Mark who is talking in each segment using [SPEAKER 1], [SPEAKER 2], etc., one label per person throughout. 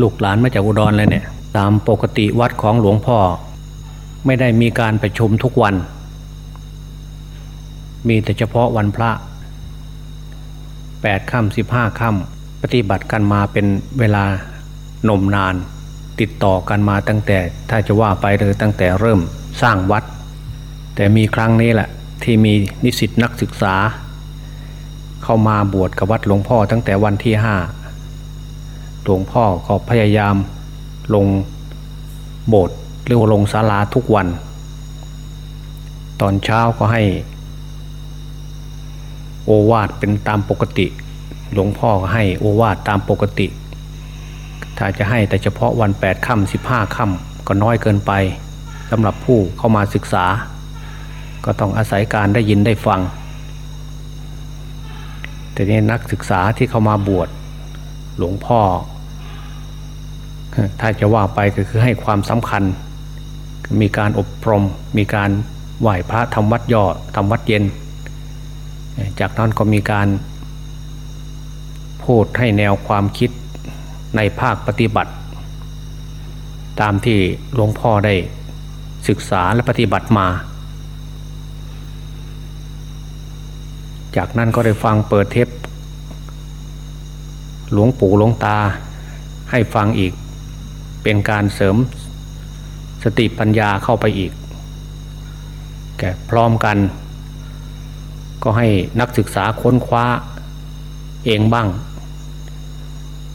[SPEAKER 1] ลูกหลานมาจากอุดรเลยเนี่ย ตามปกติวัดของหลวงพ่อ ไม่ได้มีการประชุมทุกวัน มีแต่เฉพาะวันพระแปดค่ำสิบห้าค่ำปฏิบัติกันมาเป็นเวลานมนาน ติดต่อกันมาตั้งแต่ถ้าจะว่าไปเลยตั้งแต่เริ่มสร้างวัด แต่มีครั้งนี้แหละที่มีนิสิตนักศึกษา เข้ามาบวชกับวัดหลวงพ่อตั้งแต่วันที่ห้า หลวงพ่อก็พยายามลงโบสถ์หรือลงศาลาทุกวัน ตอนเช้าก็ให้ โอวาทเป็นตามปกติ หลวงพ่อก็ให้โอวาทตามปกติ ถ้าจะให้แต่เฉพาะวันแปดค่ำสิบห้าค่ำก็น้อยเกินไปสำหรับผู้เข้ามาศึกษา ก็ต้องอาศัยการได้ยินได้ฟัง แต่นี้นักศึกษาที่เข้ามาบวชหลวงพ่อ ถ้าจะว่าไปก็คือให้ความสำคัญ มีการอบรม มีการไหว้พระทำวัดย่อทำวัดเย็น จากนั้นก็มีการพูดให้แนวความคิดในภาคปฏิบัติ ตามที่หลวงพ่อได้ศึกษาและปฏิบัติมา จากนั้นก็ได้ฟังเปิดเทปหลวงปู่หลวงตาให้ฟังอีก เป็นการเสริมสติปัญญาเข้าไปอีกแกพร้อมกัน ก็ให้นักศึกษาค้นคว้าเองบ้าง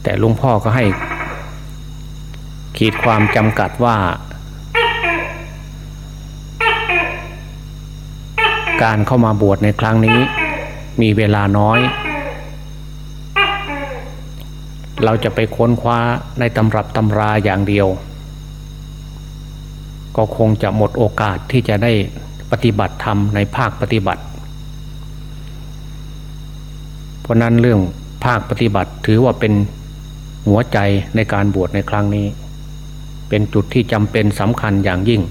[SPEAKER 1] แต่ลวงพ่อก็ให้ ขีดความจำกัดว่า การเข้ามาบวชในครั้งนี้ มีเวลาน้อย เราจะไปค้นคว้าในตำรับตำราอย่างเดียว ก็คงจะหมดโอกาสที่จะได้ปฏิบัติธรรมในภาคปฏิบัติ เพราะนั้นเรื่องภาคปฏิบัติถือว่าเป็นหัวใจในการบวชในครั้งนี้ เป็นจุดที่จำเป็นสำคัญอย่างยิ่ง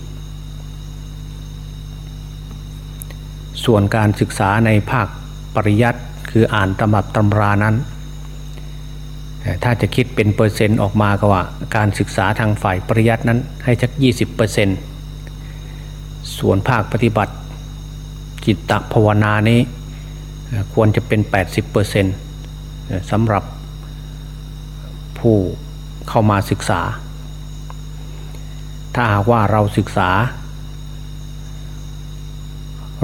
[SPEAKER 1] ส่วนการศึกษาในภาคปริยัติคืออ่านตำรับตำรานั้น ถ้าจะคิดเป็นเปอร์เซ็นต์ออกมาก็ว่า การศึกษาทางฝ่ายปริยัตินั้นให้สัก 20เปอร์เซนต์ส่วนภาคปฏิบัติ จิตตภาวนานี้ควรจะเป็น 80เปอร์เซนต์สำหรับผู้เข้ามาศึกษา ถ้าหากว่าเราศึกษา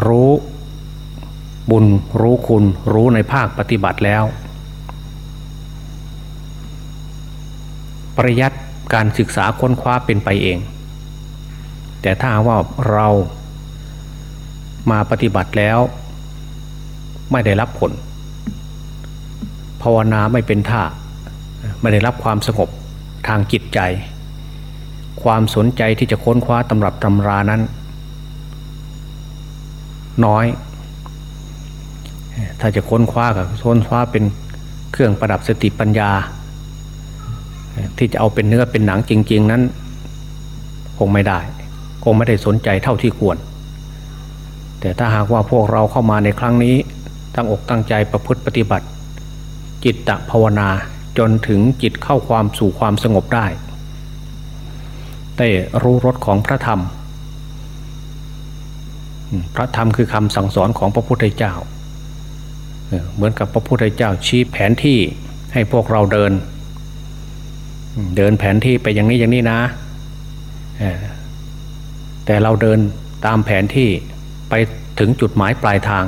[SPEAKER 1] รู้บุญรู้คุณรู้ในภาคปฏิบัติแล้ว ปริยัติการศึกษาค้นคว้าเป็นไปเอง แต่ถ้าว่าเรามาปฏิบัติแล้ว ไม่ได้รับผล ภาวนาไม่เป็นท่า ไม่ได้รับความสงบทางจิตใจ ความสนใจที่จะค้นคว้าตำรับตำรานั้น น้อย ถ้าจะค้นคว้ากับค้นคว้าเป็นเครื่องประดับสติปัญญา ที่จะเอาเป็นเนื้อเป็นหนังจริง ๆ นั้น คงไม่ได้ คงไม่ได้สนใจเท่าที่ควร แต่ถ้าหากว่าพวกเราเข้ามาในครั้งนี้ตั้งอกตั้งใจประพฤติปฏิบัติ จิตตภาวนาจนถึงจิตเข้าความสู่ความสงบได้ได้รู้รสของพระธรรม พระธรรมคือคำสั่งสอนของพระพุทธเจ้า เหมือนกับพระพุทธเจ้าชี้แผนที่ให้พวกเราเดิน เดินแผนที่ไปอย่างนี้อย่างนี้นะแต่เราเดินตามแผนที่ไปถึงจุดหมายปลายทาง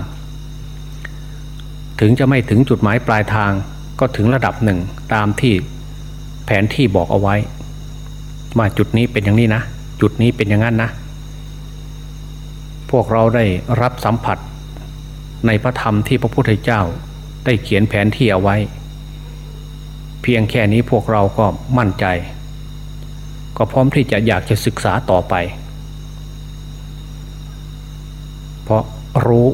[SPEAKER 1] ถึงจะไม่ถึงจุดหมายปลายทาง ก็ถึงระดับหนึ่งตามที่แผนที่บอกเอาไว้ว่าจุดนี้เป็นอย่างนี้นะ จุดนี้เป็นอย่างนั้นนะ พวกเราได้รับสัมผัสในพระธรรมที่พระพุทธเจ้าได้เขียนแผนที่เอาไว้ เพียงแค่นี้พวกเราก็มั่นใจ ก็พร้อมที่จะอยากจะศึกษาต่อไป เพราะรู้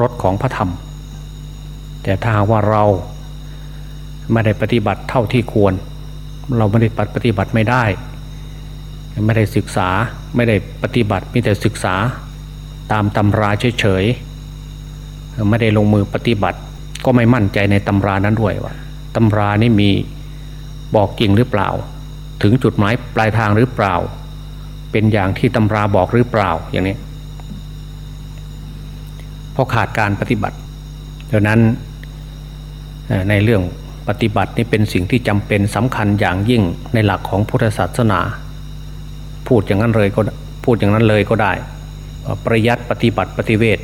[SPEAKER 1] รสของพระธรรม แต่ถ้าว่าเราไม่ได้ปฏิบัติเท่าที่ควร เราไม่ได้ปฏิบัติไม่ได้ ไม่ได้ศึกษาไม่ได้ปฏิบัติมีแต่ศึกษาตามตำราเฉยๆไม่ได้ลงมือปฏิบัติ ก็ไม่มั่นใจในตำรานั้นด้วยว่า ตำรานี้มีบอกจริงหรือเปล่า ถึงจุดหมายปลายทางหรือเปล่า เป็นอย่างที่ตำราบอกหรือเปล่าอย่างนี้เพราะขาดการปฏิบัติดังนั้นในเรื่องปฏิบัตินี่เป็นสิ่งที่จำเป็นสำคัญอย่างยิ่งในหลักของพุทธศาสนา พูดอย่างนั้นเลยก็พูดอย่างนั้นเลยก็ได้ประยัดปฏิบัติปฏิเวท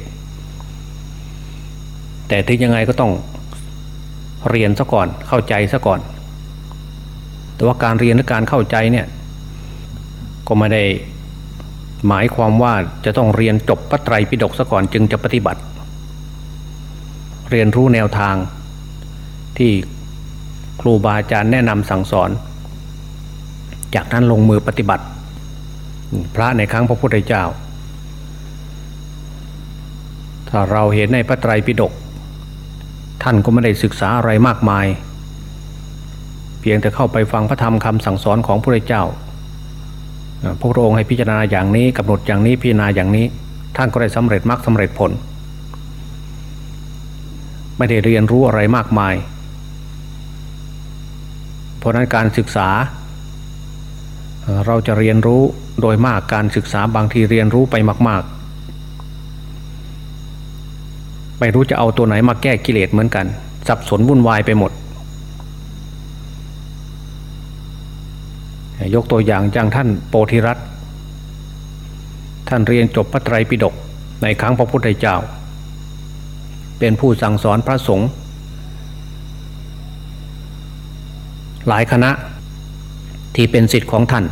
[SPEAKER 1] แต่ที่ยังไงก็ต้อง เรียนซะก่อนเข้าใจซะก่อน แต่ว่าการเรียนและการเข้าใจเนี่ยก็ไม่ได้หมายความว่าจะต้องเรียนจบพระไตรปิฎกซะก่อนจึงจะปฏิบัติ เรียนรู้แนวทางที่ครูบาอาจารย์แนะนำสั่งสอน จากนั้นลงมือปฏิบัติ พระในครั้งพระพุทธเจ้า ถ้าเราเห็นในพระไตรปิฎก ท่านก็ไม่ได้ศึกษาอะไรมากมาย เพียงแต่เข้าไปฟังพระธรรมคำสั่งสอนของพระเจ้าพระองค์ให้พิจารณาอย่างนี้กำหนดอย่างนี้พิจารณาอย่างนี้ ท่านก็ได้สำเร็จมรรคสาเร็จผล ไม่ได้เรียนรู้อะไรมากมาย เพราะนั้นการศึกษา เราจะเรียนรู้โดยมากการศึกษาบางทีเรียนรู้ไปมาก ๆ ไม่รู้จะเอาตัวไหนมาแก้กิเลสเหมือนกัน สับสนวุ่นวายไปหมด ยกตัวอย่างอย่างท่านโปธิรัตท่านเรียนจบพระไตรปิฎกในครั้งพระพุทธเจ้า เป็นผู้สั่งสอนพระสงฆ์หลายคณะที่เป็นสิทธิ์ของท่าน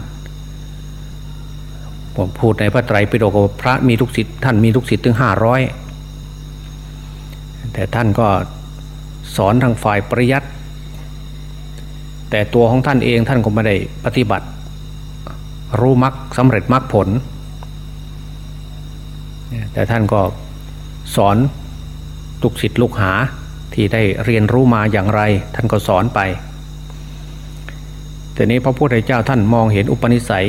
[SPEAKER 1] ผมพูดในพระไตรปิฎกว่าพระมีลูกศิษย์ท่านมีลูกศิษย์ถึงห้าร้อย แต่ท่านก็สอนทางฝ่ายปริยัติแต่ตัวของท่านเองท่านก็ไม่ได้ปฏิบัติ รู้มรรคสำเร็จมรรคผล แต่ท่านก็สอนลูกศิษย์ลูกหาที่ได้เรียนรู้มาอย่างไร ท่านก็สอนไปแต่นี้พระพุทธเจ้าท่านมองเห็นอุปนิสัย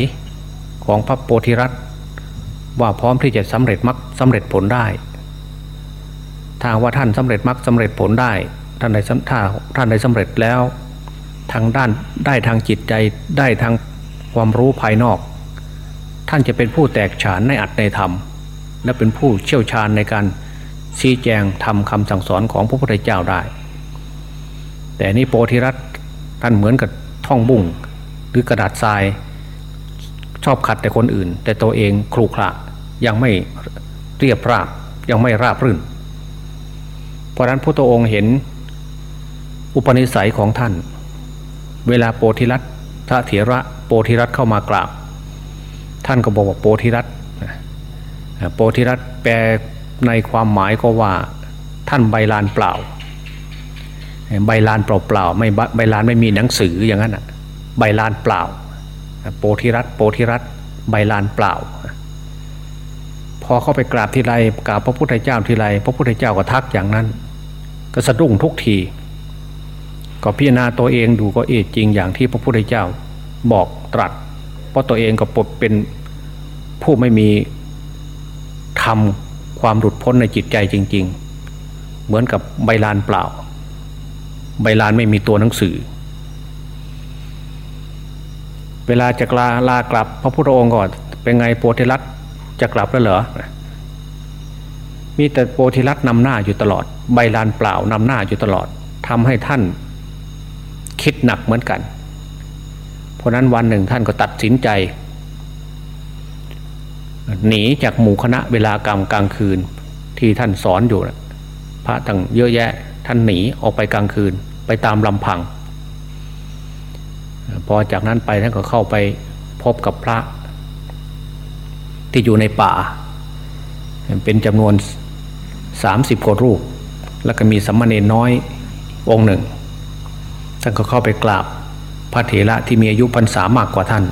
[SPEAKER 1] ของพระโพธิรัตว่าพร้อมที่จะสำเร็จมรรคสำเร็จผลได้ ถ้าว่าท่านสำเร็จมรรคสาเร็จผลได้ ท่านได้ถ้าท่านได้สำเร็จแล้ว ทางด้านได้ทางจิตใจได้ทางความรู้ภายนอก ท่านจะเป็นผู้แตกฉานในอัตในธรรม และเป็นผู้เชี่ยวชาญในการชี้แจงทำคำสั่งสอนของพระพุทธเจ้าได้ แต่นี่โปธิรัตท่านเหมือนกับท่องบุ้งหรือกระดาษทราย ชอบขัดแต่คนอื่น แต่ตัวเองครูขระยังไม่เรียบราบยังไม่ราบรื่น เพราะนั้นพระองค์เห็นอุปนิสัยของท่าน เวลาโปธิรัตพระเถระโปธิรัตเข้ามากราบ ท่านก็บอกว่าโปธิรัตโปธิรัตแปลในความหมายก็ว่าท่านใบลานเปล่า ใบลานเปล่าๆไม่ใบลานไม่มีหนังสืออย่างนั้นอะใบลานเปล่า โปธิรัตโปธิรัตใบลานเปล่า พอเข้าไปกราบทีไรกราบพระพุทธเจ้าทีไรพระพุทธเจ้าก็ทักอย่างนั้น ก็สะดุ้งทุกที ก็พิจารณาตัวเองดูก็เอจริงอย่างที่พระพุทธเจ้าบอกตรัส เพราะตัวเองก็ปดเป็นผู้ไม่มีทำความหลุดพ้นในจิตใจจริง ๆ เหมือนกับใบลานเปล่า ใบลานไม่มีตัวหนังสือ เวลาจะลาลากลับพระพุทธองค์ก่อนเป็นไงโพธิรัตจะกลับแล้วเหรอมีแต่โพธิลักษ์นำหน้าอยู่ตลอด ใบลานเปล่านำหน้าอยู่ตลอดทำให้ท่านคิดหนักเหมือนกัน เพราะนั้นวันหนึ่งท่านก็ตัดสินใจ หนีจากหมู่คณะเวลากรรมกลางคืนที่ท่านสอนอยู่พระตั้งเยอะแยะท่านหนีออกไปกลางคืนไปตามลำพัง พอจากนั้นไปท่านก็เข้าไปพบกับพระที่อยู่ในป่า เป็นจำนวนสามสิบกว่ารูป แล้วก็มีสัมมาเนน้อยองค์หนึ่งท่านก็เข้าไปกราบพระเถระที่มีอายุพรรษามากกว่าท่าน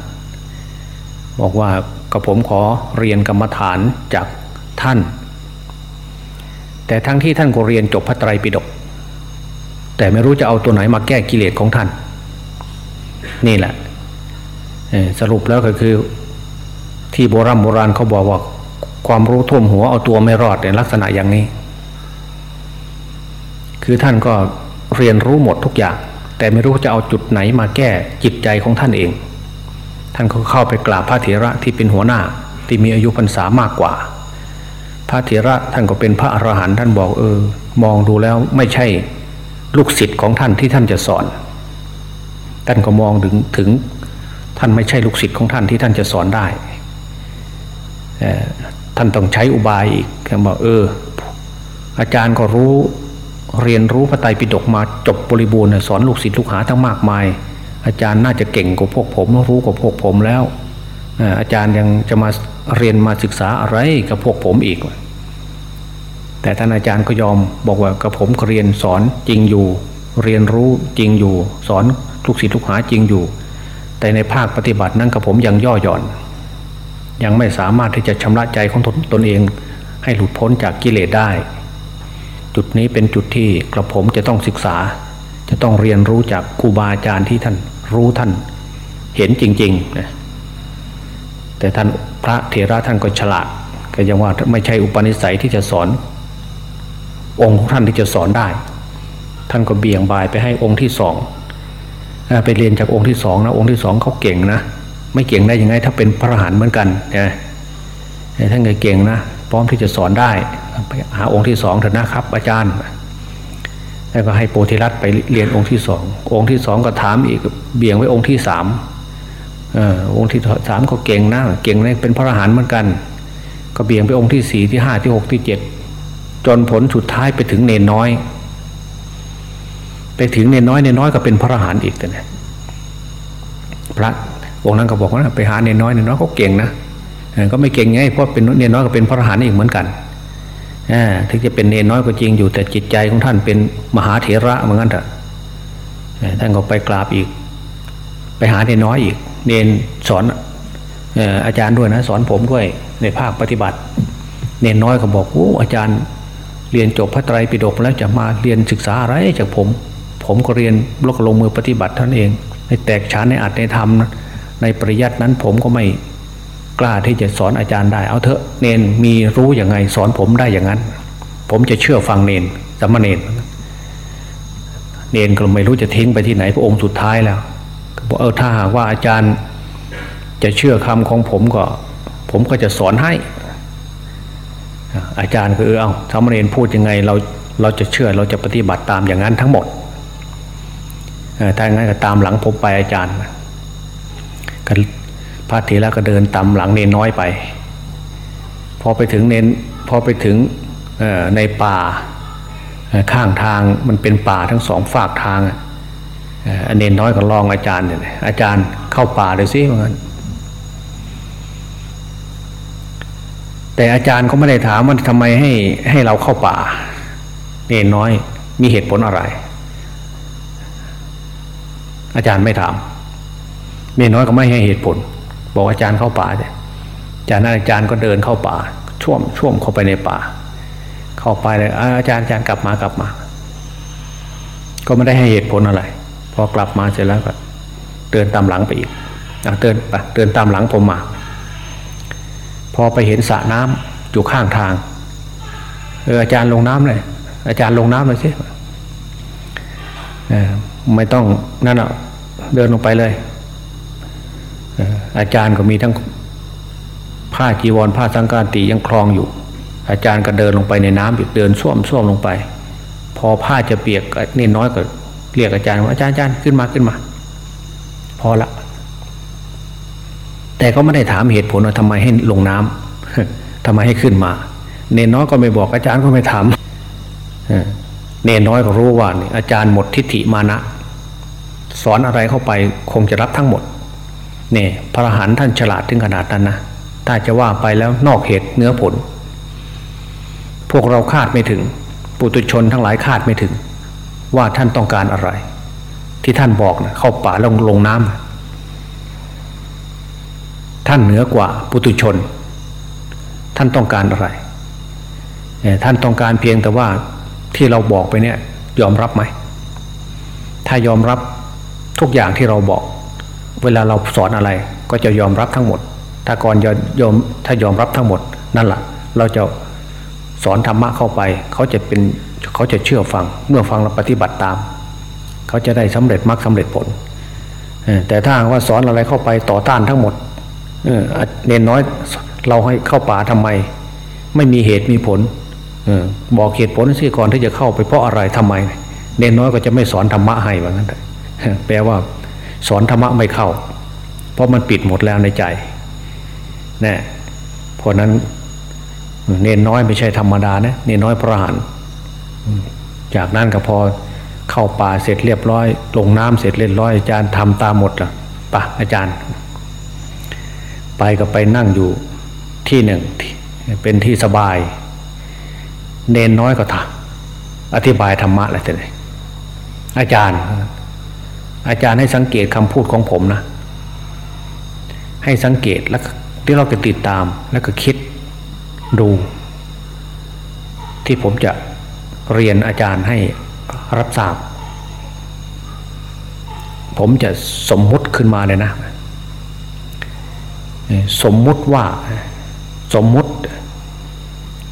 [SPEAKER 1] บอกว่ากระผมขอเรียนกรรมฐานจากท่าน แต่ทั้งที่ท่านก็เรียนจบพระไตรปิฎกแต่ไม่รู้จะเอาตัวไหนมาแก้กิเลสของท่าน นี่แหละสรุปแล้วก็คือที่โบราณโบราณเขาบอกว่าความรู้ท่วมหัวเอาตัวไม่รอดในลักษณะอย่างนี้ คือท่านก็เรียนรู้หมดทุกอย่าง แต่ไม่รู้จะเอาจุดไหนมาแก้จิตใจของท่านเอง ท่านก็เข้าไปกราบพระเถระที่เป็นหัวหน้าที่มีอายุพรรษามากกว่า พระเถระท่านก็เป็นพระอรหันต์ท่านบอกเออ มองดูแล้วไม่ใช่ลูกศิษย์ของท่านที่ท่านจะสอน ท่านก็มองถึงถึงท่านไม่ใช่ลูกศิษย์ของท่านที่ท่านจะสอนได้ท่านต้องใช้อุบายอีกท่านบอกเออ อาจารย์ก็รู้ เรียนรู้พระไตรปิฎกมาจบบริบูรณ์สอนลูกศิษย์ลูกหาทั้งมากมาย อาจารย์น่าจะเก่งกว่าพวกผมรู้กว่าพวกผมแล้วอาจารย์ยังจะมาเรียนมาศึกษาอะไรกับพวกผมอีก แต่ท่านอาจารย์ก็ยอมบอกว่ากับผมเรียนสอนจริงอยู่ เรียนรู้จริงอยู่ สอนลูกศิษย์ลูกหาจริงอยู่ แต่ในภาคปฏิบัตินั้นกับผมยังย่อหย่อน ยังไม่สามารถที่จะชำระใจของตนเอง ให้หลุดพ้นจากกิเลสได้ จุดนี้เป็นจุดที่กระผมจะต้องศึกษา จะต้องเรียนรู้จากครูบาอาจารย์ที่ท่านรู้ท่านเห็นจริงๆนะแต่ท่านพระเถระท่านก็ฉลาดก็ยังว่าไม่ใช่อุปนิสัยที่จะสอน องค์ของท่านที่จะสอนได้ ท่านก็เบี่ยงบายไปให้องค์ที่สองไปเรียนจากองค์ที่สองนะองค์ที่สองเขาเก่งนะไม่เก่งได้ยังไง ถ้าเป็นพระอรหันต์เหมือนกันนะท่านเก่งนะพร้อมที่จะสอนได้ หาองค์ที่สองเถอะนะครับ อาจารย์แล้วก็ให้โพธิรัตไปเรียนองค์ที่สององค์ที่สองก็ถามอีกเบี่ยงไว้องค์ที่สามองค์ที่สามก็เก่งนะเก่งเลยเป็นพระอรหันต์เหมือนกัน ก็เบี่ยงไปองค์ที่สี่ที่ห้าที่หกที่เจ็ดจนผลสุดท้ายไปถึงเนนน้อย ไปถึงเนนน้อยเนนน้อยก็เป็นพระอรหันต์อีกแต่เนี่ยพระองค์นั้นก็บอกว่าไปหาเนนน้อยเนนน้อยเขาเก่งนะก็ไม่เก่งไงเพราะเป็นเนนน้อยก็เป็นพระอรหันต์อีกเหมือนกัน ถึงจะเป็นเนนน้อยก็จริงอยู่ แต่จิตใจของท่านเป็นมหาเถระเหมือนกันเถอะท่านก็ไปกราบอีก ไปหาเนนน้อยอีก เนนสอนอาจารย์ด้วยนะสอนผมด้วยในภาคปฏิบัติ เนนน้อยก็บอกโอ้อาจารย์เรียนจบพระไตรปิฎกแล้วจะมาเรียนศึกษาอะไรจากผม ผมก็เรียนลกลงมือปฏิบัติท่านเองในแตกฉานในอัตในธรรมในปริยัตินั้นผมก็ไม่ กล้าที่จะสอนอาจารย์ได้เอาเถอะเนนมีรู้อย่างไงสอนผมได้อย่างนั้น ผมจะเชื่อฟังเนนสมณเณรเนนก็ไม่รู้จะทิ้งไปที่ไหนพระองค์สุดท้ายแล้วบอกเออถ้าหากว่าอาจารย์จะเชื่อคำของผมก็ ผมก็จะสอนให้ อาจารย์ก็เออเอาสมณเณรพูดยังไงเราเราจะเชื่อเราจะปฏิบัติตามอย่างนั้นทั้งหมดถ้าอย่างนั้นก็ตามหลังผมไปอาจารย์ก็ พระเถระก็เดินตามหลังเนนน้อยไป พอไปถึงเนนพอไปถึงในป่าข้างทางมันเป็นป่าทั้งสองฝากทางเนนน้อยก็ลองอาจารย์เนี่ยอาจารย์เข้าป่าเลยสิว่างั้นแต่อาจารย์ก็ไม่ได้ถามว่าทำไมให้ให้เราเข้าป่า เนนน้อยมีเหตุผลอะไร อาจารย์ไม่ถาม เนนน้อยก็ไม่ให้เหตุผล บอกอาจารย์เข้าป่าเนี่ยจากนั้นอาจารย์ก็เดินเข้าป่า ช่วมช่วมเข้าไปในป่า เข้าไปเลยอาจารย์อาจารย์กลับมากลับมา ก็ไม่ได้ให้เหตุผลอะไร พอกลับมาเสร็จแล้วก็เดินตามหลังไปอีกเดินไปเดินตามหลังผมมา พอไปเห็นสระน้ำอยู่ข้างทางเอออาจารย์ลงน้ำเลยอาจารย์ลงน้ำเลยสิไม่ต้องนั่นอะเดินลงไปเลย อาจารย์ก็มีทั้งผ้าจีวรผ้าสังกาติยังคลองอยู่ อาจารย์ก็เดินลงไปในน้ำอีกเดินส้วมส้วมลงไป พอผ้าจะเปียกนี่น้อยก็เรียกอาจารย์ว่าอาจารย์อาจารย์ขึ้นมาขึ้นมา พอละ แต่ก็ไม่ได้ถามเหตุผลว่าทำไมให้ลงน้ำทำไมให้ขึ้นมาเนนน้อยก็ไม่บอกอาจารย์ก็ไม่ถามเนนน้อยก็รู้ว่าอาจารย์หมดทิฏฐิมานะ สอนอะไรเข้าไปคงจะรับทั้งหมด เนี่ยพระหันท่านฉลาดถึงขนาดนั้นนะถ้าจะว่าไปแล้วนอกเหตุเนื้อผล พวกเราคาดไม่ถึง ปุตุชนทั้งหลายคาดไม่ถึง ว่าท่านต้องการอะไร ที่ท่านบอกนะเข้าป่าลงลงน้ำท่านเหนือกว่าปุตุชน ท่านต้องการอะไรท่านต้องการเพียงแต่ว่าที่เราบอกไปเนี่ยยอมรับไหมถ้ายอมรับทุกอย่างที่เราบอก เวลาเราสอนอะไรก็จะยอมรับทั้งหมด ถ้าก่อนยอมถ้ายอมรับทั้งหมดนั่นแหละเราจะสอนธรรมะเข้าไป เขาจะเป็นเขาจะเชื่อฟัง เมื่อฟังเราปฏิบัติตาม เขาจะได้สำเร็จมรรคสาเร็จผลแต่ถ้าว่าสอนอะไรเข้าไปต่อต้านทั้งหมดเออเนน้อยเราให้เข้าป่าทำไม ไม่มีเหตุมีผลอบอกเหตุผลสิก่อนที่จะเข้าไปเพราะอะไรทำไม เน้นน้อยก็จะไม่สอนธรรมะให้ว่างั้นแปลว่า สอนธรรมะไม่เข้า เพราะมันปิดหมดแล้วในใจนะเพราะนั้นเนนน้อยไม่ใช่ธรรมดานะเนนน้อยพระหันจากนั้นก็พอเข้าป่าเสร็จเรียบร้อย ลงน้ำเสร็จเรียบร้อยอาจารย์ทำตามหมดละปะอาจารย์ ไปก็ไปนั่งอยู่ที่หนึ่งเป็นที่สบาย เนนน้อยก็ทำอธิบายธรรมะอะไรแต่ไหนอาจารย์ อาจารย์ให้สังเกตคำพูดของผมนะ ให้สังเกตแล้วที่เราจะติดตามแล้วก็คิดดู ที่ผมจะเรียนอาจารย์ให้รับทราบ ผมจะสมมุติขึ้นมาเลยนะ สมมุติว่าสมมุติ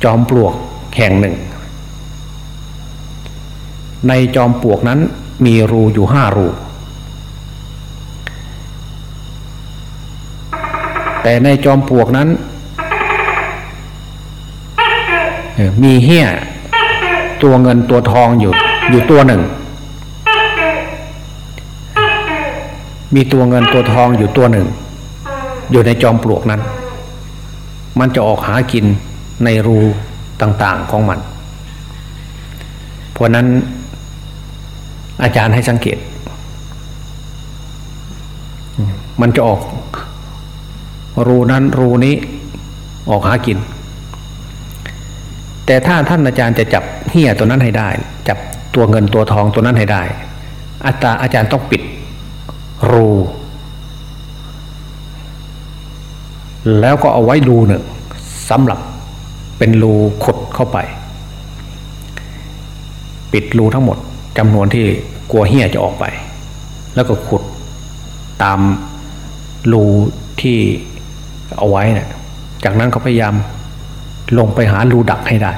[SPEAKER 1] จอมปลวกแห่งหนึ่ง ในจอมปลวกนั้นมีรูอยู่ห้ารู แต่ในจอมปลวกนั้นมีเหี้ยตัวเงินตัวทองอยู่ อยู่ตัวหนึ่ง มีตัวเงินตัวทองอยู่ตัวหนึ่ง อยู่ในจอมปลวกนั้น มันจะออกหากินในรูต่างๆของมัน เพราะนั้นอาจารย์ให้สังเกต มันจะออก รูนั้นรูนี้ออกหากิน แต่ถ้าท่านอาจารย์จะจับเหี้ยตัวนั้นให้ได้ จับตัวเงินตัวทองตัวนั้นให้ได้อาจารย์อาจารย์ต้องปิดรู แล้วก็เอาไว้รูหนึ่งสำหรับเป็นรูขุดเข้าไป ปิดรูทั้งหมดจำนวนที่กลัวเหี้ยจะออกไป แล้วก็ขุดตามรูที่ เอาไว้เนะี่ยจากนั้นเขาพยายามลงไปหารูดักให้ได้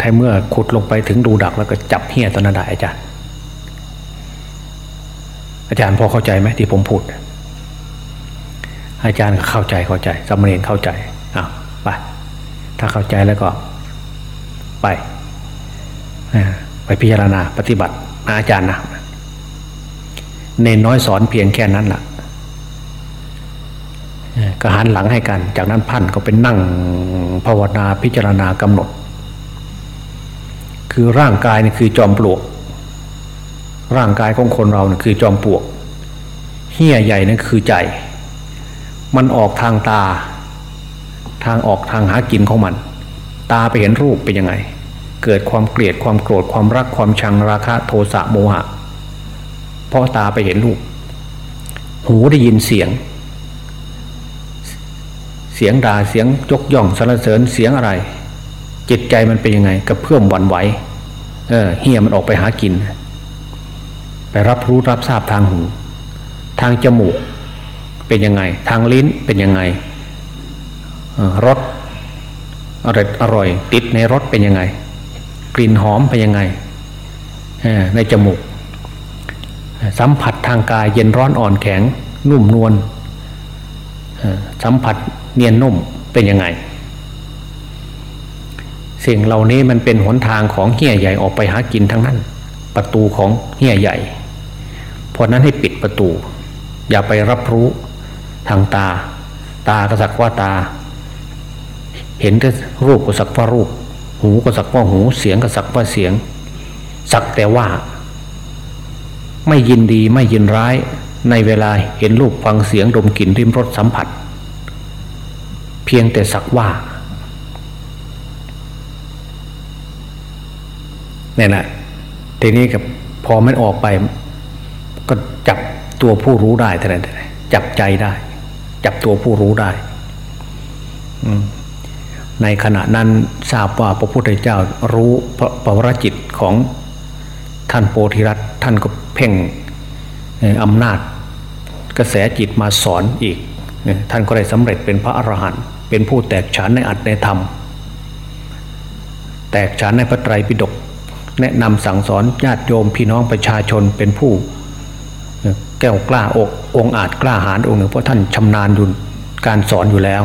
[SPEAKER 1] ถ้าเมื่อขุดลงไปถึงรูดักแล้วก็จับเหี้ยตอนนั้นได้อาจารย์ อาจารย์พอเข้าใจไหมที่ผมพูด อาจารย์เข้าใจเข้าใจสมเณรเข้าใจอ้าวไปถ้าเข้าใจแล้วก็ไปไปพิจารณาปฏิบัติอาจารย์นะเนนน้อยสอนเพียงแค่นั้นแหละ ก็หันหลังให้กัน จากนั้นพันก็เป็นนั่งภาวนาพิจารณากำหนด คือร่างกายนี่คือจอมปลวก ร่างกายของคนเรานี่คือจอมปลวกเหี้ยใหญ่นั่นคือใจ มันออกทางตา ทางออกทางหากินของมัน ตาไปเห็นรูปเป็นยังไง เกิดความเกลียดความโกรธความรักความชังราคะโทสะโมหะเพราะตาไปเห็นรูป หูได้ยินเสียง เสียงด่าเสียงยกย่องสรรเสริญเสียงอะไร จิตใจมันเป็นยังไงกระเพื่อมหวั่นไหวเออเฮียมันออกไปหากิน ไปรับรู้รับทราบทางหู ทางจมูกเป็นยังไง ทางลิ้นเป็นยังไงรสอร่อยอร่อย ติดในรสเป็นยังไง กลิ่นหอมเป็นยังไงในจมูก สัมผัสทางกายเย็นร้อนอ่อนแข็ง นุ่มนวลสัมผัส เนียนนุ่มเป็นยังไง สิ่งเหล่านี้มันเป็นหนทางของเหี้ยใหญ่ออกไปหากินทั้งนั้น ประตูของเหี้ยใหญ่ เพราะนั้นให้ปิดประตู อย่าไปรับรู้ทางตา ตาก็สักว่าตา เห็นแต่รูปก็สักว่ารูป หูก็สักว่าหูเสียงก็สักว่าเสียง สักแต่ว่าไม่ยินดีไม่ยินร้ายในเวลาเห็นรูปฟังเสียงดมกลิ่นริมรสสัมผัส เพียงแต่สักว่าเนี่ยนะทีนี้กับพอมันออกไป ก็จับตัวผู้รู้ได้เท่านั้นจับใจได้ จับตัวผู้รู้ได้ในขณะนั้นทราบว่าพระพุทธเจ้ารู้พระปวรจิตของท่านโพธิรัตท่านก็เพ่งอำนาจ กระแสจิตมาสอนอีก ท่านก็ได้สำเร็จเป็นพระอรหันต์ เป็นผู้แตกฉานในอัตในธรรม แตกฉานในพระไตรปิฎกแนะนำสั่งสอนญาติโยมพี่น้องประชาชนเป็นผู้ แก้วกล้าอกองอาจกล้าหาญองค์หนึ่งเพราะท่านชำนาญอยู่การสอนอยู่แล้ว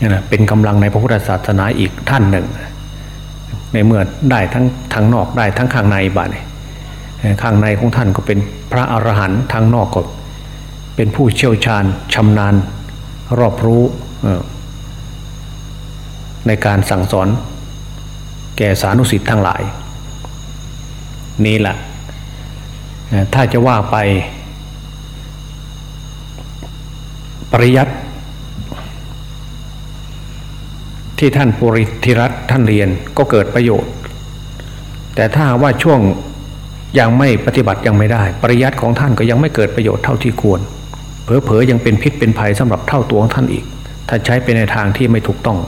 [SPEAKER 1] นี่นะเป็นกำลังในพระพุทธศาสนาอีกท่านหนึ่ง ในเมื่อได้ทั้งทางนอกได้ทั้งข้างในบ้านข้างในของท่านก็เป็นพระอรหันต์ทางนอกก็เป็นผู้เชี่ยวชาญชำนาญรอบรู้ ในการสั่งสอน แก่สานุสิทธิ์ทั้งหลาย นี่แหละถ้าจะว่าไป ปริยัติที่ท่านปุริธิรัตท่านเรียนก็เกิดประโยชน์ แต่ถ้าว่าช่วงยังไม่ปฏิบัติยังไม่ได้ ปริยัติของท่านก็ยังไม่เกิดประโยชน์เท่าที่ควรเผลอๆยังเป็นพิษเป็นภัยสำหรับเท่าตัวของท่านอีก ถ้าใช้ไปในทางที่ไม่ถูกต้อง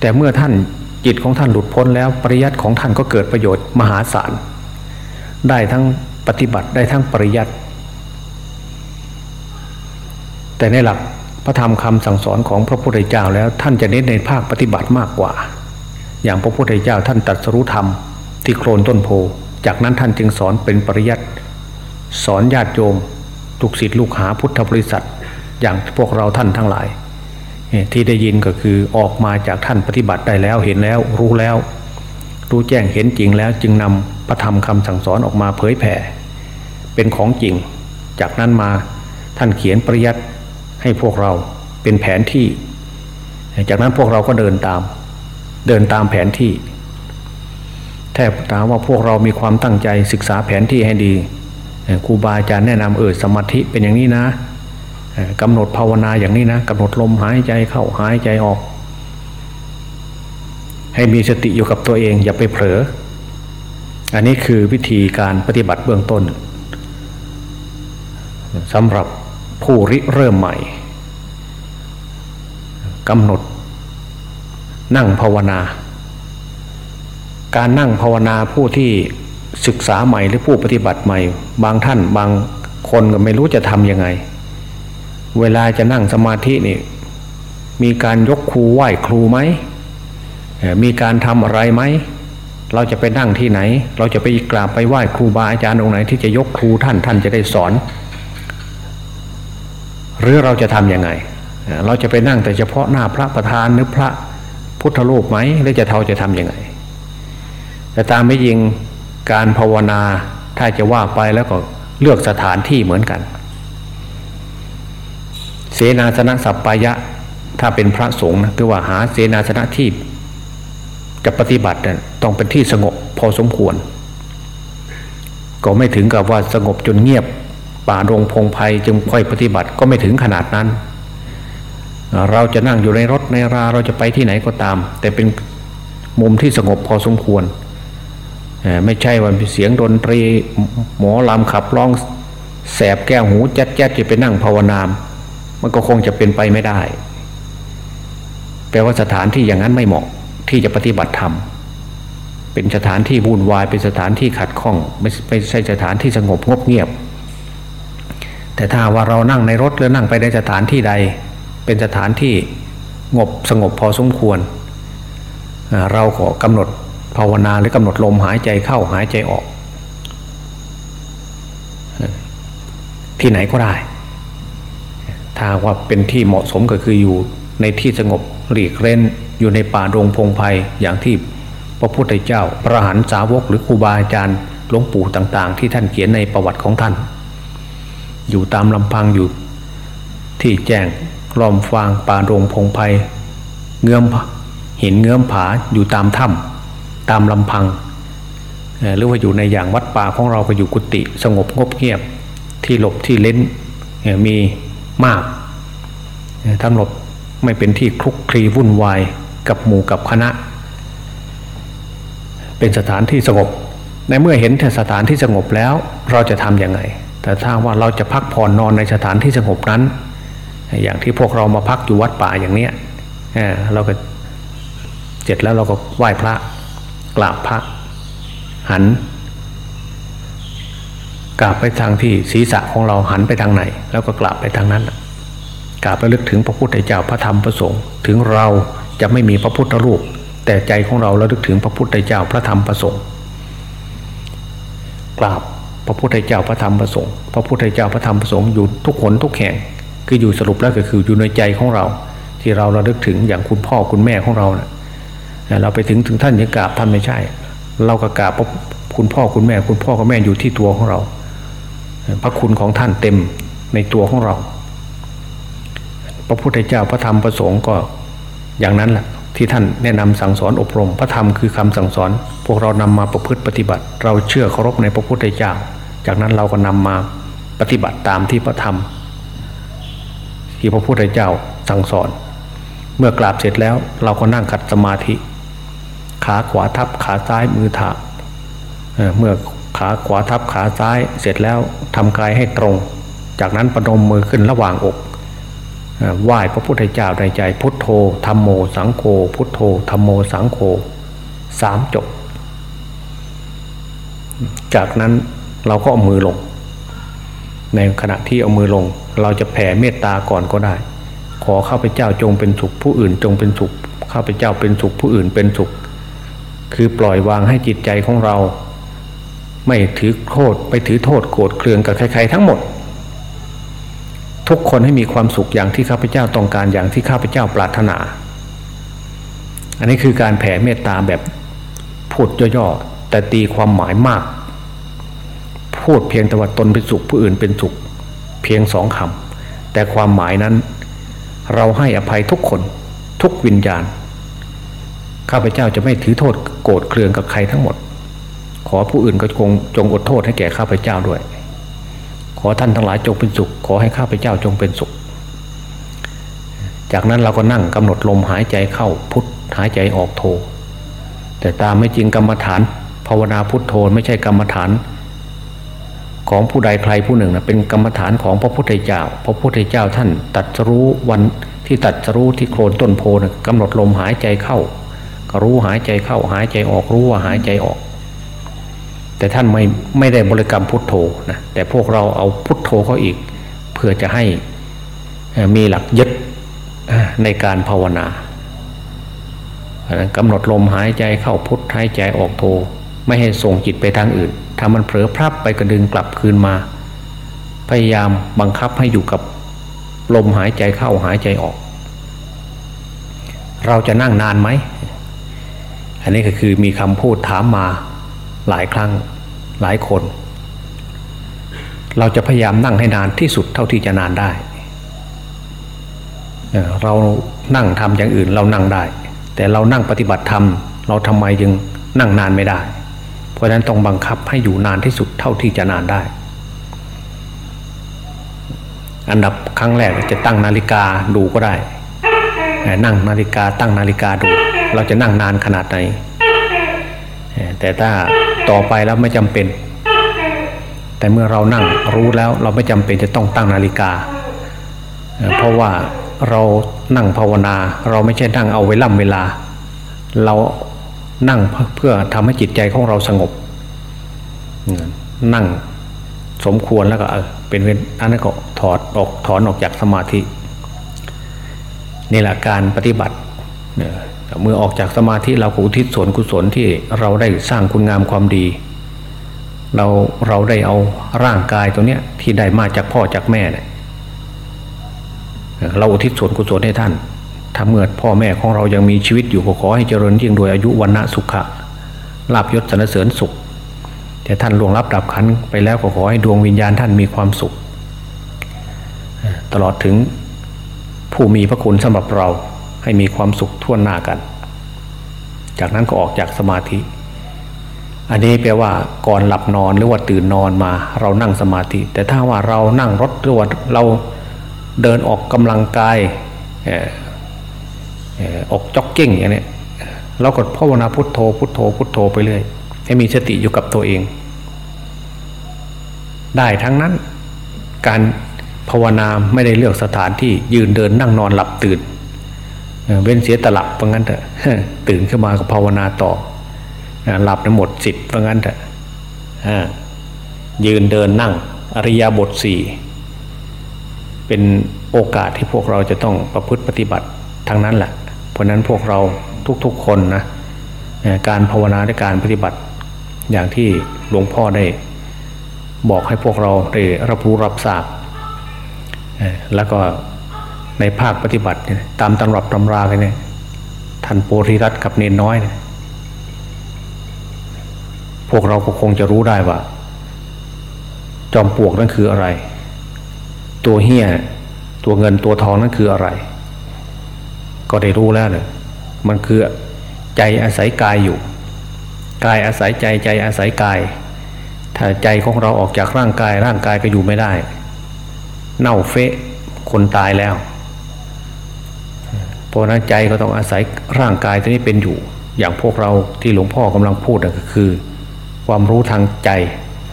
[SPEAKER 1] แต่เมื่อท่านจิตของท่านหลุดพ้นแล้วปริยัติของท่านก็เกิดประโยชน์มหาศาล ได้ทั้งปฏิบัติได้ทั้งปริยัติ แต่ในหลักพระธรรมคำสั่งสอนของพระพุทธเจ้าแล้วท่านจะเน้นในภาคปฏิบัติมากกว่า อย่างพระพุทธเจ้าท่านตัดสรุธรรมที่โคลนต้นโพ จากนั้นท่านจึงสอนเป็นปริยัติสอนญาติโยมลูกศิษย์ลูกหาพุทธบริษัท อย่างพวกเราท่านทั้งหลาย ที่ได้ยินก็คือออกมาจากท่านปฏิบัติได้แล้วเห็นแล้วรู้แล้ว รู้แจ้งเห็นจริงแล้วจึงนำพระธรรมคำสั่งสอนออกมาเผยแผ่ เป็นของจริง จากนั้นมาท่านเขียนปริยัติให้พวกเราเป็นแผนที่ จากนั้นพวกเราก็เดินตาม เดินตามแผนที่แทบถามว่าพวกเรามีความตั้งใจศึกษาแผนที่ให้ดีครูบาอาจารย์แนะนำเออสมาธิเป็นอย่างนี้นะ กำหนดภาวนาอย่างนี้นะกำหนดลมหายใจเข้าหายใจออก ให้มีสติอยู่กับตัวเองอย่าไปเผลอ อันนี้คือวิธีการปฏิบัติเบื้องต้นสำหรับผู้ริเริ่มใหม่กำหนด นั่งภาวนา การนั่งภาวนาผู้ที่ศึกษาใหม่หรือผู้ปฏิบัติใหม่ บางท่านบางคนก็ไม่รู้จะทำยังไง เวลาจะนั่งสมาธินี่ มีการยกครูไหว้ครูไหมมีการทำอะไรไหม เราจะไปนั่งที่ไหน เราจะไปกราบไปไหว้ครูบาอาจารย์องค์ไหน ที่จะยกครูท่านท่านจะได้สอน หรือเราจะทำยังไง เราจะไปนั่งแต่เฉพาะหน้าพระประธานหรือพระพุทธรูปไหมหรือจะเท่าจะทำยังไง แต่ตามไม่ยิงการภาวนาถ้าจะว่าไปแล้วก็เลือกสถานที่เหมือนกัน เสนาสนะสัปปายะ ถ้าเป็นพระสงฆ์นะคือว่าหาเสนาสนะที่จะปฏิบัติต้องเป็นที่สงบพอสมควร ก็ไม่ถึงกับว่าสงบจนเงียบ ป่าดงพงไพ่จึงค่อยปฏิบัติก็ไม่ถึงขนาดนั้น เราจะนั่งอยู่ในรถในราเราจะไปที่ไหนก็ตาม แต่เป็นมุมที่สงบพอสมควร ไม่ใช่ว่าเสียงดนตรีหมอลำขับร้องแสบแก้วหูแจ๊ดแจ๊ดจะไปนั่งภาวนาม มันก็คงจะเป็นไปไม่ได้ แปลว่าสถานที่อย่างนั้นไม่เหมาะที่จะปฏิบัติธรรมเป็นสถานที่วุ่นวายเป็นสถานที่ขัดข้อง ไม่ไม่ใช่สถานที่สงบงบเงียบ แต่ถ้าว่าเรานั่งในรถหรือนั่งไปในสถานที่ใด เป็นสถานที่งบสงบพอสมควร เราขอกำหนดภาวนาหรือกำหนดลมหายใจเข้าหายใจออก ที่ไหนก็ได้ ถ้าว่าเป็นที่เหมาะสมก็คืออยู่ในที่สงบหลีกเล่นอยู่ในป่าดงพงไพ่อย่างที่พระพุทธเจ้า พระหันสาวกหรือครูบาอาจารย์หลวงปู่ต่างๆ ที่ท่านเขียนในประวัติของท่าน อยู่ตามลำพังอยู่ ที่แจ้งล้อมฟางป่าดงพงไพ่เงื้อมหินเงื้อมผาอยู่ตามถ้ำตามลำพังหรือว่าอยู่ในอย่างวัดป่าของเราก็อยู่กุฏิสงบงบเงียบที่หลบที่เล่นมี มากทั้งหลบไม่เป็นที่คลุกคลีวุ่นวายกับหมู่กับคณะ เป็นสถานที่สงบ ในเมื่อเห็นสถานที่สงบแล้วเราจะทำยังไง แต่ถ้าว่าเราจะพักผ่อนนอนในสถานที่สงบนั้น อย่างที่พวกเรามาพักอยู่วัดป่าอย่างเนี้ยเราก็เสร็จแล้วเราก็ไหว้พระกราบพระหัน กราบไปทางที่ศีรษะของเราหันไปทางไหน แล้วก็กราบไปทางนั้นกราบไปลึกถึงพระพุทธเจ้าพระธรรมพระสงฆ์ถึงเราจะไม่มีพระพุทธรูป แต่ใจของเราเราลึกถึงพระพุทธเจ้าพระธรรมพระสงฆ์กราบพระพุทธเจ้าพระธรรมพระสงฆ์พระพุทธเจ้าพระธรรมพระสงฆ์อยู่ทุกคนทุกแห่งคืออยู่สรุปแล้วก็คืออยู่ในใจของเรา ที่เราเราลึกถึงอย่างคุณพ่อคุณแม่ของเราเนะ่ยเราไปถึงถึงท่านยังกราบท่านไม่ใช่ เราก็กราบคุณพ่อคุณแม่ คุณพ่อคุณแม่อยู่ที่ตัวของเรา พระคุณของท่านเต็มในตัวของเรา พระพุทธเจ้าพระธรรมพระสงฆ์ก็อย่างนั้นแหละที่ท่านแนะนำสั่งสอนอบรม พระธรรมคือคำสั่งสอน พวกเรานำมาประพฤติปฏิบัติ เราเชื่อเคารพในพระพุทธเจ้า จากนั้นเราก็นำมาปฏิบัติตามที่พระธรรม ที่พระพุทธเจ้าสั่งสอน เมื่อกราบเสร็จแล้วเราก็นั่งขัดสมาธิ ขาขวาทับขาซ้ายมือถาเมื่อ ขาขวาทับขาซ้ายเสร็จแล้วทำกายให้ตรง จากนั้นประนมมือขึ้นระหว่างอกไหว้พระพุทธเจ้าในใจพุทโธธรรมโมสังโฆพุทโธธรรมโมสังโฆสามจบ จากนั้นเราก็เอามือลง ในขณะที่เอามือลง เราจะแผ่เมตตาก่อนก็ได้ ขอข้าพเจ้าจงเป็นสุขผู้อื่นจงเป็นสุขข้าพเจ้าเป็นสุขผู้อื่นเป็นสุข คือปล่อยวางให้จิตใจของเรา ไม่ถือโทษไปถือโทษโกรธเคืองกับใครๆทั้งหมด ทุกคนให้มีความสุขอย่างที่ข้าพเจ้าต้องการอย่างที่ข้าพเจ้าปรารถนา อันนี้คือการแผ่เมตตาแบบพูดย่อๆแต่ตีความหมายมาก พูดเพียงแต่ว่าตนเป็นสุขผู้อื่นเป็นสุขเพียงสองคำแต่ความหมายนั้น เราให้อภัยทุกคนทุกวิญญาณ ข้าพเจ้าจะไม่ถือโทษโกรธเคืองกับใครทั้งหมด ขอผู้อื่นก็คงจงอดโทษให้แก่ข้าพเจ้าด้วย ขอท่านทั้งหลายจงเป็นสุข ขอให้ข้าพเจ้าจงเป็นสุข จากนั้นเราก็นั่งกำหนดลมหายใจเข้าพุทหายใจออกโท แต่ตามไม่จริงกรรมฐาน ภาวนาพุทโธไม่ใช่กรรมฐาน ของผู้ใดใครผู้หนึ่งนะเป็นกรรมฐานของพระพุทธเจ้า พระพุทธเจ้าท่านตัดรู้วันที่ตัดรู้ที่โคลนต้นโพนะกำหนดลมหายใจเข้าก็รู้หายใจเข้าหายใจออกรู้ว่าหายใจออก แต่ท่านไม่ไม่ได้บริกรรมพุทโธนะแต่พวกเราเอาพุทโธเขาอีก เพื่อจะให้มีหลักยึดในการภาวนากำหนดลมหายใจเข้าพุทหายใจออกโธไม่ให้ส่งจิตไปทางอื่นถ้ามันเผลอพลับไปกระดึงกลับคืนมา พยายามบังคับให้อยู่กับลมหายใจเข้าหายใจออก เราจะนั่งนานไหม อันนี้ก็คือมีคำพูดถามมา หลายครั้งหลายคน เราจะพยายามนั่งให้นานที่สุดเท่าที่จะนานได้ เรานั่งทำอย่างอื่นเรานั่งได้ แต่เรานั่งปฏิบัติธรรมเราทำไมยังนั่งนานไม่ได้ เพราะฉะนั้นต้องบังคับให้อยู่นานที่สุดเท่าที่จะนานได้ อันดับครั้งแรกจะตั้งนาฬิกาดูก็ได้ นั่งนาฬิกาตั้งนาฬิกาดู เราจะนั่งนานขนาดไหนแต่ถ้า ต่อไปแล้วไม่จำเป็น แต่เมื่อเรานั่งรู้แล้วเราไม่จำเป็นจะต้องตั้งนาฬิกา เพราะว่าเรานั่งภาวนา เราไม่ใช่นั่งเอาไว้ล่ำเวลา เรานั่งเพื่อทำให้จิตใจของเราสงบ นั่งสมควรแล้วก็เป็นเวอันนั้นก็ถอดออกถอนออกจากสมาธินี่แหละการปฏิบัติ เมื่อออกจากสมาธิเราก็อุทิศส่วนกุศลที่เราได้สร้างคุณงามความดี เราเราได้เอาร่างกายตัวเนี้ยที่ได้มาจากพ่อจากแม่เนี่ยเราอุทิศส่วนกุศลให้ท่าน ถ้าเมื่อพ่อแม่ของเรายังมีชีวิตอยู่ก็ขอให้เจริญยิ่งโดยอายุวันณะสุขะลาบยศสรรเสริญสุข แต่ท่านล่วงรับดับขันไปแล้วก็ขอให้ดวงวิญญาณท่านมีความสุข ตลอดถึงผู้มีพระคุณสำหรับเรา ให้มีความสุขทั่วหน้ากัน จากนั้นก็ออกจากสมาธิ อันนี้แปลว่าก่อนหลับนอนหรือว่าตื่นนอนมา เรานั่งสมาธิ แต่ถ้าว่าเรานั่งรถหรือว่าเราเดินออกกำลังกายออกจ็อกกิ้งอย่างนี้เราก็ภาวนาพุทโธพุทโธพุทโธไปเรื่อยให้มีสติอยู่กับตัวเอง ได้ทั้งนั้นการภาวนาไม่ได้เลือกสถานที่ยืนเดินนั่งนอนหลับตื่น เว้นเสียตลับเพราะงั้นเถอะตื่นขึ้นมาก็ภาวนาต่อหลับในหมดสิทธิ์เพราะงั้นเถอะยืนเดินนั่งอริยบทสี่เป็นโอกาสที่พวกเราจะต้องประพฤติปฏิบัติทั้งนั้นแหละเพราะนั้นพวกเราทุกๆคนนะการภาวนาและการปฏิบัติ อย่างที่หลวงพ่อได้ บอกให้พวกเราได้รับรู้รับทราบแล้วก็ ในภาคปฏิบัติเนี่ยตามตำรับตำรากันเนี่ยท่านโพธิรัตกับเนนน้อยเนี่ยพวกเราก็คงจะรู้ได้ว่า จอมปลวกนั่นคืออะไร ตัวเฮี้ยตัวเงินตัวทองนั่นคืออะไร ก็ได้รู้แล้วเนี่ยมันคือใจอาศัยกายอยู่ กายอาศัยใจใจอาศัยกาย ถ้าใจของเราออกจากร่างกายร่างกายก็อยู่ไม่ได้ เน่าเฟะคนตายแล้ว เพราะนั้นใจก็ต้องอาศัยร่างกายตัวนี้เป็นอยู่ อย่างพวกเราที่หลวงพ่อกำลังพูดก็คือ ความรู้ทางใจ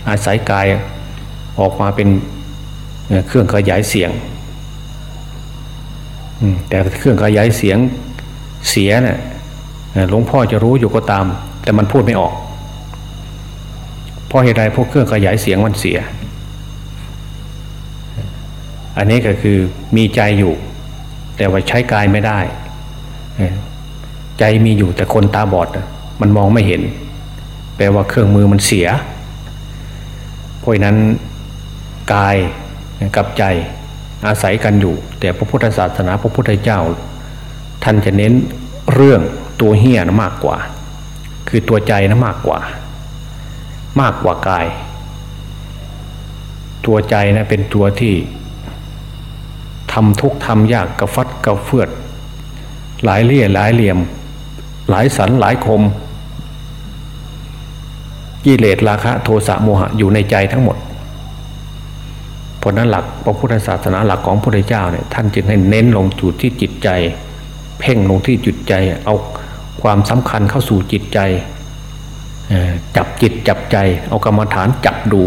[SPEAKER 1] อาศัยกายออกมาเป็นเครื่องขยายเสียงแต่เครื่องขยายเสียงเสียเนะ่ยหลวงพ่อจะรู้อยู่ก็ตาม แต่มันพูดไม่ออกเพราะเหตุใดพวกเครื่องขยายเสียงมันเสีย อันนี้ก็คือมีใจอยู่ แต่ว่าใช้กายไม่ได้ ใจมีอยู่แต่คนตาบอดมันมองไม่เห็น แปลว่าเครื่องมือมันเสีย เพราะนั้นกายกับใจอาศัยกันอยู่ แต่พระพุทธศาสนาพระพุทธเจ้า ท่านจะเน้นเรื่องตัวเฮียนะมากกว่า คือตัวใจนะมากกว่า มากกว่ากาย ตัวใจนะเป็นตัวที่ ทำทุกทำยากกระฟัดกระเฟือด หลายเลี่ยหลายเหลี่ยม หลายสันหลายคมกิเลสราคะโทสะโมหะอยู่ในใจทั้งหมดเพราะนั้นหลักพระพุทธศาสนาหลักของพระพุทธเจ้าเนี่ยท่านจึงให้เน้นลงจุดที่จิตใจ เพ่งลงที่จิตใจ เอาความสำคัญเข้าสู่จิตใจ จับจิตจับใจ เอากรรมฐานจับดู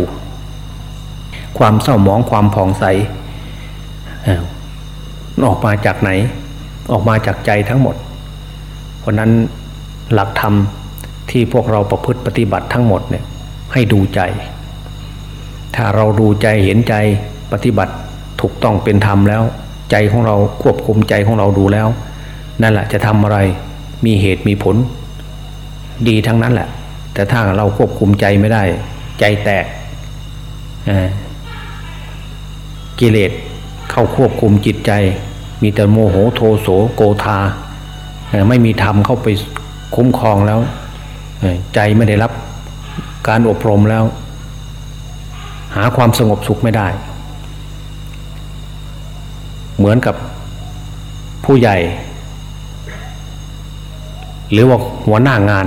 [SPEAKER 1] ความเศร้าหมองความผ่องใส ออกมาจากไหน ออกมาจากใจทั้งหมด เพราะนั้นหลักธรรมที่พวกเราประพฤติปฏิบัติทั้งหมดเนี่ยให้ดูใจ ถ้าเราดูใจเห็นใจปฏิบัติถูกต้องเป็นธรรมแล้ว ใจของเราควบคุมใจของเราดูแล้ว นั่นแหละจะทำอะไรมีเหตุมีผล ดีทั้งนั้นแหละ แต่ถ้าเราควบคุมใจไม่ได้ ใจแตกกิเลส เข้าควบคุมจิตใจ มีแต่โมโหโทโสโกธาไม่มีธรรมเข้าไปคุ้มครองแล้ว ใจไม่ได้รับการอบรมแล้ว หาความสงบสุขไม่ได้ เหมือนกับผู้ใหญ่ หรือว่าหัวหน้างาน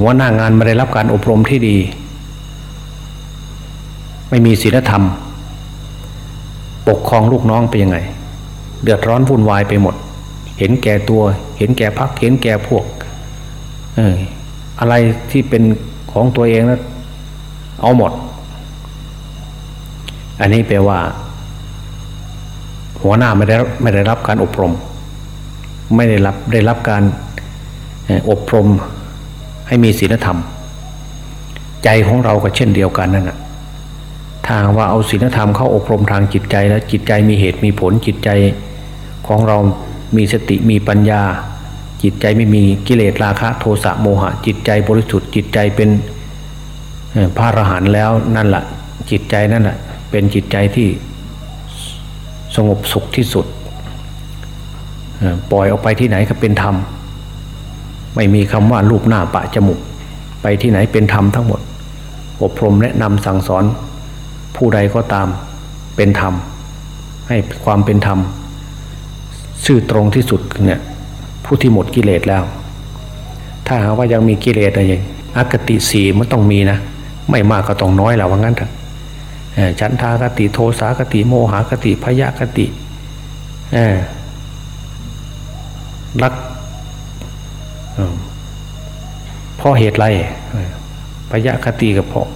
[SPEAKER 1] หัวหน้างานไม่ได้รับการอบรมที่ดี ไม่มีศีลธรรม ปกครองลูกน้องไปยังไง เดือดร้อนวุ่นวายไปหมด เห็นแก่ตัว เห็นแก่พัก เห็นแก่พวกเอออะไรที่เป็นของตัวเองนะเอาหมด อันนี้แปลว่า หัวหน้าไม่ได้ไม่ได้รับการอบรม ไม่ได้รับได้รับการอบรมให้มีศีลธรรม ใจของเราก็เช่นเดียวกันนั่นแหะ ถ้าว่าเอาศีลธรรมเข้าอบรมทางจิตใจแล้วจิตใจมีเหตุมีผลจิตใจของเรามีสติมีปัญญา จิตใจไม่มีกิเลสราคะโทสะโมหะ จิตใจบริสุทธิ์จิตใจเป็นพระอรหันต์แล้วนั่นแหละจิตใจนั่นแหละเป็นจิตใจที่สงบสุขที่สุด ปล่อยออกไปที่ไหนก็เป็นธรรม ไม่มีคำว่ารูปหน้าปะจมูก ไปที่ไหนเป็นธรรมทั้งหมด อบรมแนะนำสั่งสอน ผู้ใดก็ตามเป็นธรรม ให้ความเป็นธรรม ซื่อตรงที่สุดเนี่ยผู้ที่หมดกิเลสแล้ว ถ้าหาว่ายังมีกิเลสอะไรอย่างอากติสีมันต้องมีนะ ไม่มากก็ต้องน้อยแหละว่างั้นเถอะฉันทากติโทสากติโมหากติพยากติรักเพราะเหตุไรพยากติกับเพราะ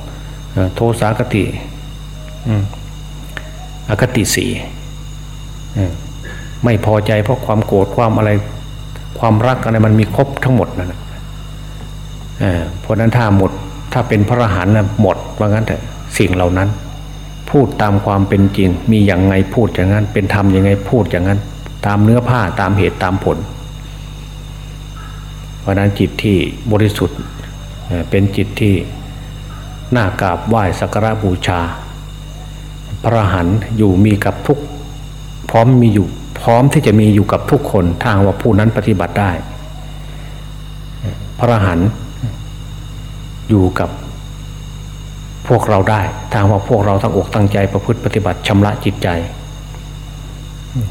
[SPEAKER 1] โทสากติ อากติสี่ไม่พอใจเพราะความโกรธความอะไร ความรักอะไรมันมีครบทั้งหมดนั่นเพราะนั้นถ้าหมดถ้าเป็นพระอรหันต์หมดว่างั้นแต่สิ่งเหล่านั้น พูดตามความเป็นจริง มีอย่างไงพูดอย่างนั้น เป็นธรรมอยังไงพูดอย่างนั้น ตามเนื้อผ้าตามเหตุตามผล เพราะนั้นจิตที่บริสุทธิ์เอ่อเป็นจิตที่น่ากราบไหว้สักการะบูชา พระหันอยู่มีกับทุกพร้อมมีอยู่พร้อมที่จะมีอยู่กับทุกคนถ้าหากว่าผู้นั้นปฏิบัติได้ พระหันอยู่กับพวกเราได้ถ้าหากว่าพวกเราทั้งอกตั้งใจประพฤติปฏิบัติชำระจิตใจ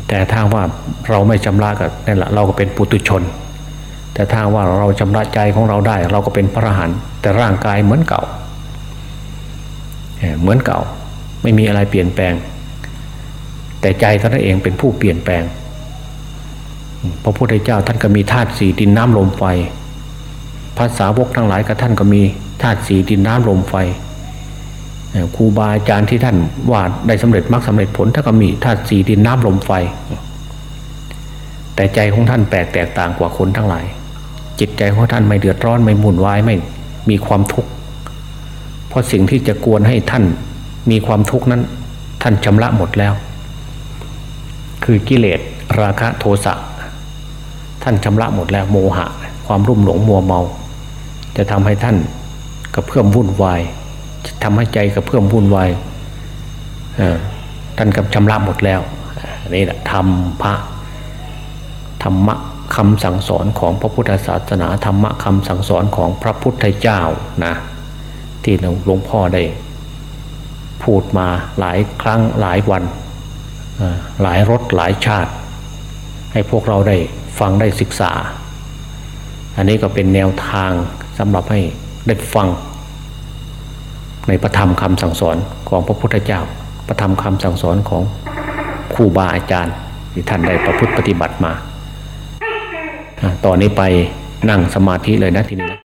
[SPEAKER 1] แต่ถ้าว่าเราไม่ชำระก็นั่นแหละเราก็เป็นปุตุชน แต่ถ้าว่าเราชำระใจของเราได้ เราก็เป็นพระหันแต่ร่างกายเหมือนเก่า เหมือนเก่า ไม่มีอะไรเปลี่ยนแปลง แต่ใจท่านเองเป็นผู้เปลี่ยนแปลงพระพุทธเจ้าท่านก็มีธาตุสี่ดินน้ำลมไฟภาษาวกทั้งหลายกับท่านก็มีธาตุสี่ดินน้ำลมไฟครูบาอาจารย์ที่ท่านว่าได้สำเร็จมรรคสำเร็จผลท่านก็มีธาตุสี่ดินน้ำลมไฟ แต่ใจของท่านแปลกแตกต่างกว่าคนทั้งหลาย จิตใจของท่านไม่เดือดร้อนไม่หมุนวายไม่มีความทุกข์เพราะสิ่งที่จะกวนให้ท่าน มีความทุกข์นั้น ท่านชำระหมดแล้ว คือกิเลสราคะโทสะท่านชำระหมดแล้วโมหะ ความรุ่มหลงมัวเมา จะทำให้ท่านกระเพื่อมวุ่นวายจะทำให้ใจกระเพื่อมวุ่นวายท่านกับชำระหมดแล้วนนี่แหละธรรมพระธรรมะคำสั่งสอนของพระพุทธศาสนาธรรมะคำสั่งสอนของพระพุทธเจ้านะที่หลวงพ่อได้ พูดมาหลายครั้งหลายวัน หลายรสหลายชาติ ให้พวกเราได้ฟังได้ศึกษา อันนี้ก็เป็นแนวทางสำหรับให้ได้ฟัง ในพระธรรมคำสั่งสอนของพระพุทธเจ้า พระธรรมคำสั่งสอนของครูบาอาจารย์ที่ท่านได้ประพฤติปฏิบัติมา ต่อนนี้ไปนั่งสมาธิเลยนะทีนี้นะ